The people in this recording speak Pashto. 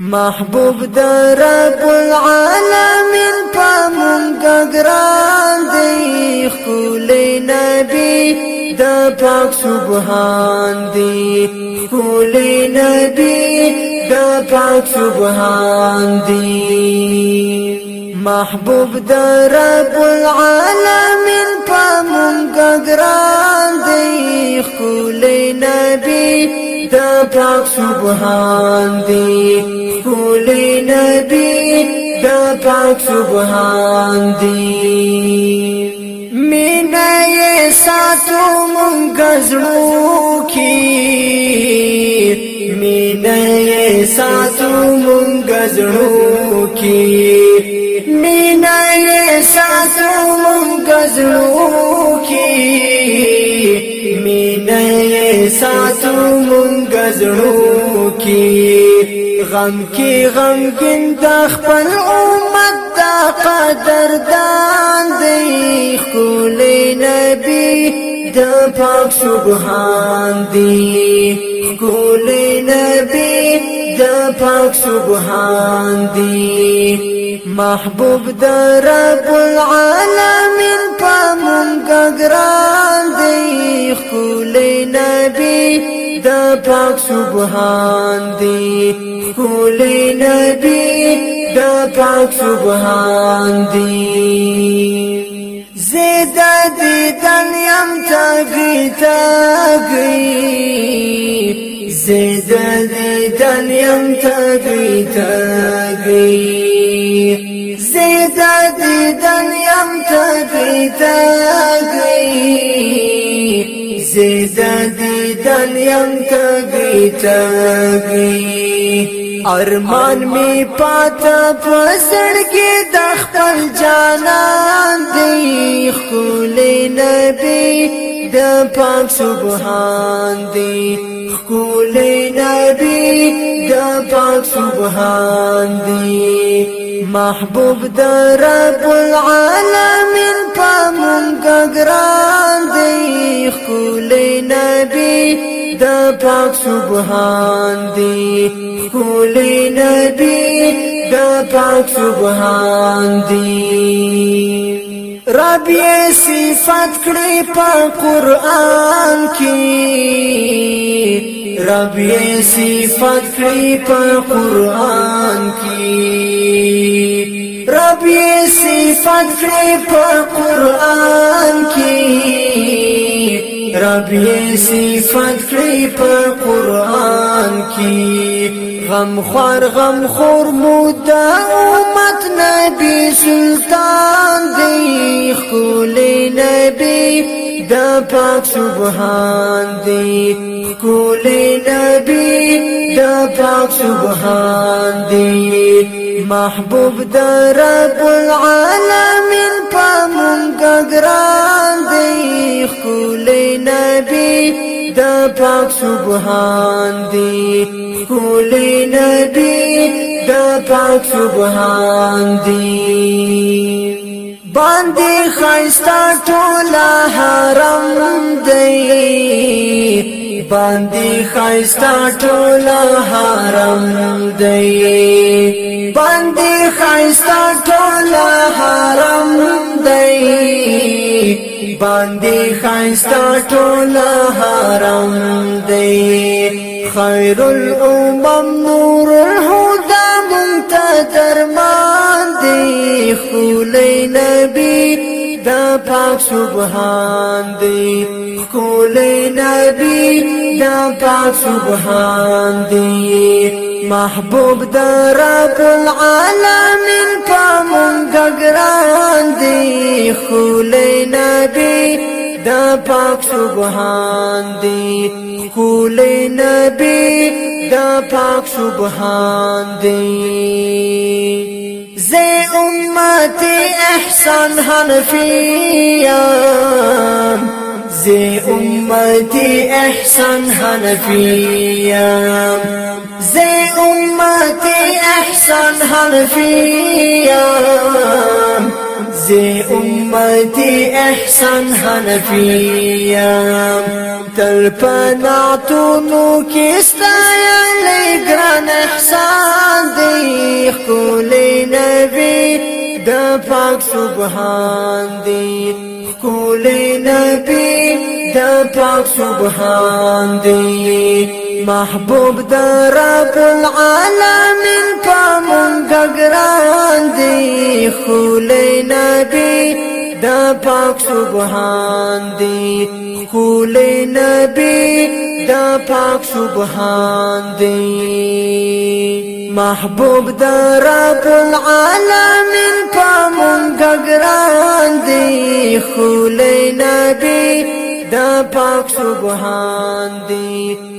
محبوب در رب العالمین پامونګه ګران دی خولې نبی د پاک سبحان دی خولې نبی د پاک سبحان دی محبوب در رب العالمین دا پاک سبحان دی کولی نبی دا پاک سبحان دی مینا یې ساتو مونږ زړو کې مینا یې ساتو مونږ زړو کې مینا یې ساتو مونږ زړو کې ساتو مونږ زړو کې غم کې غمګین د خپل امت د قدردان دی خپل نبی د پاک سبحان دی خپل نبی د پاک سبحان دی محبوب د رب العالمین په مونږ ګران دی خولې نبی دا پاک سبحان دی خولې نبی دا پاک سبحان دی زیدا دی تنیم تاگی تاگی زیدا دی تنیم تاگی تاگی زیدا دی تنیم تاگی تاگی زیده دیدن یم تگی تگی ارمان می پاتا پسڑکی دخپل جانان دی خولی نبی دا پاک سبحان دی خولی نبی دا پاک سبحان دی محبوب دا رب العالمین د پاک سبحان دی کولی نبی د پاک سبحان دی رب یې صفات کړې په قران کې رب یې صفات کړې په قران کې رب یې صفات کړې په قران کې رب یې صفات کړی په قران کې غم خور غم خور مودا امت نبی سلطان دی خول نبی دا پاک سبحان دی خول نبی دا پاک سبحان دی محبوب در رب العالمین مونږه ګران دی خولې نبی د پاک سبحان دی خولې نبی د پاک سبحان دی باندې خیستا ټولا حرم دی باندې خیستا ټولا حرم دی باندې خیستا باندې خایستا ټول حرام دی خیر الامم نور الهدى منتظر باندې خولې نبی دا پاک سبحان دی خولې نبی دا پاک سبحان دی محبوب دا رب العالمین پامون گگران دی خولې نبی دا پاک سبحان دی کول نبی دا پاک سبحان دی زي امت احسان حنفیان زي امت احسان حنفیان زي امت احسان حنفیان زي امتي احسان حنفیم تل پناتونو کستا یا لگران احسان دي خکولی نبي دا پاک سبحان دي خکولی نبي دا پاک سبحان دي محبوب دا رب العالم ګران دی خولې نبی دا پاک سبحان دی خولې نبی دا پاک سبحان دی محبوب دا رب العالمین پامون ګران دی خولې نبی دا پاک سبحان دی